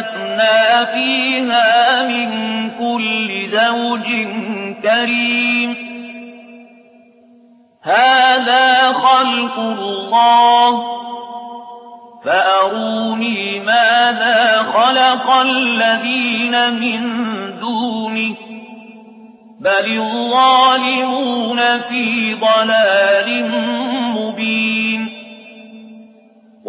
فأنبتنا فيها من كل زوج كريم هذا خلق الله فأروني ماذا خلق الذين من دونه بل الظالمون في ضلال مبين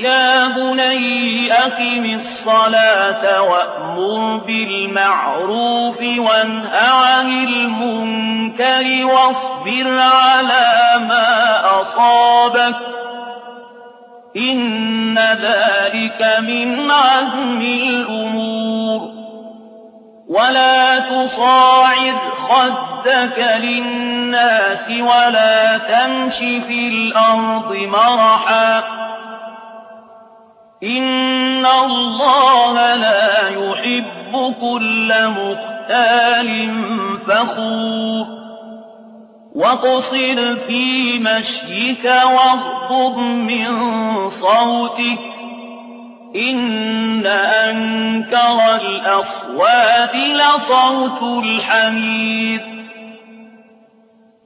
يا بني أقم الصلاة وأمر بالمعروف وانه عن المنكر واصبر على ما أصابك إن ذلك من عزم الأمور ولا تصاعد خدك للناس ولا تمش في الأرض مرحا إن الله لا يحب كل مختال فخور واقصر في مشيك واغضب من صوتك إن أنكر الأصوات لصوت الحميد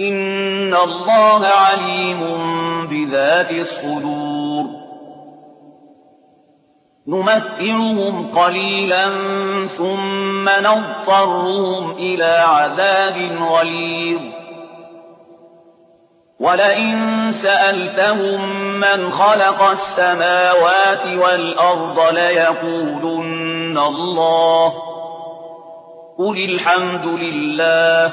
إن الله عليم بذات الصدور نمتعهم قليلا ثم نضطرهم إلى عذاب غليظ ولئن سألتهم من خلق السماوات والأرض ليقولن الله قل الحمد لله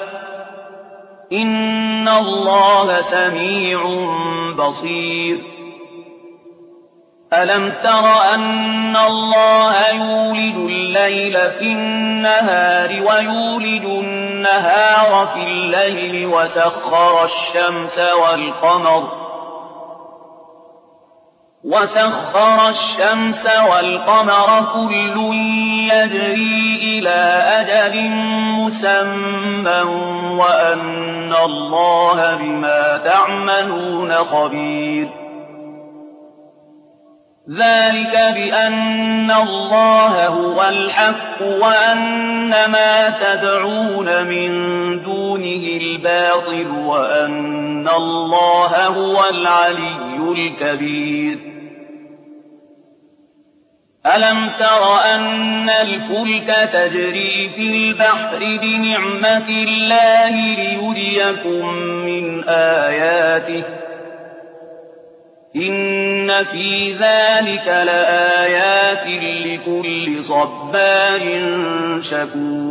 إن الله سميع بصير ألم تر أن الله يولد الليل في النهار ويولد النهار في الليل وسخر الشمس والقمر وسخر الشمس والقمر كل يجري إلى أجل مسمى وأن الله بما تعملون خبير. ذلك بأن الله هو الحق وأن ما تدعون من دونه الباطل وأن الله هو العلي الكبير. ألم تر أن الفلك تجري في البحر بنعمة الله ليريكم من آياته؟ إن في ذلك لآيات لكل صبار شكور.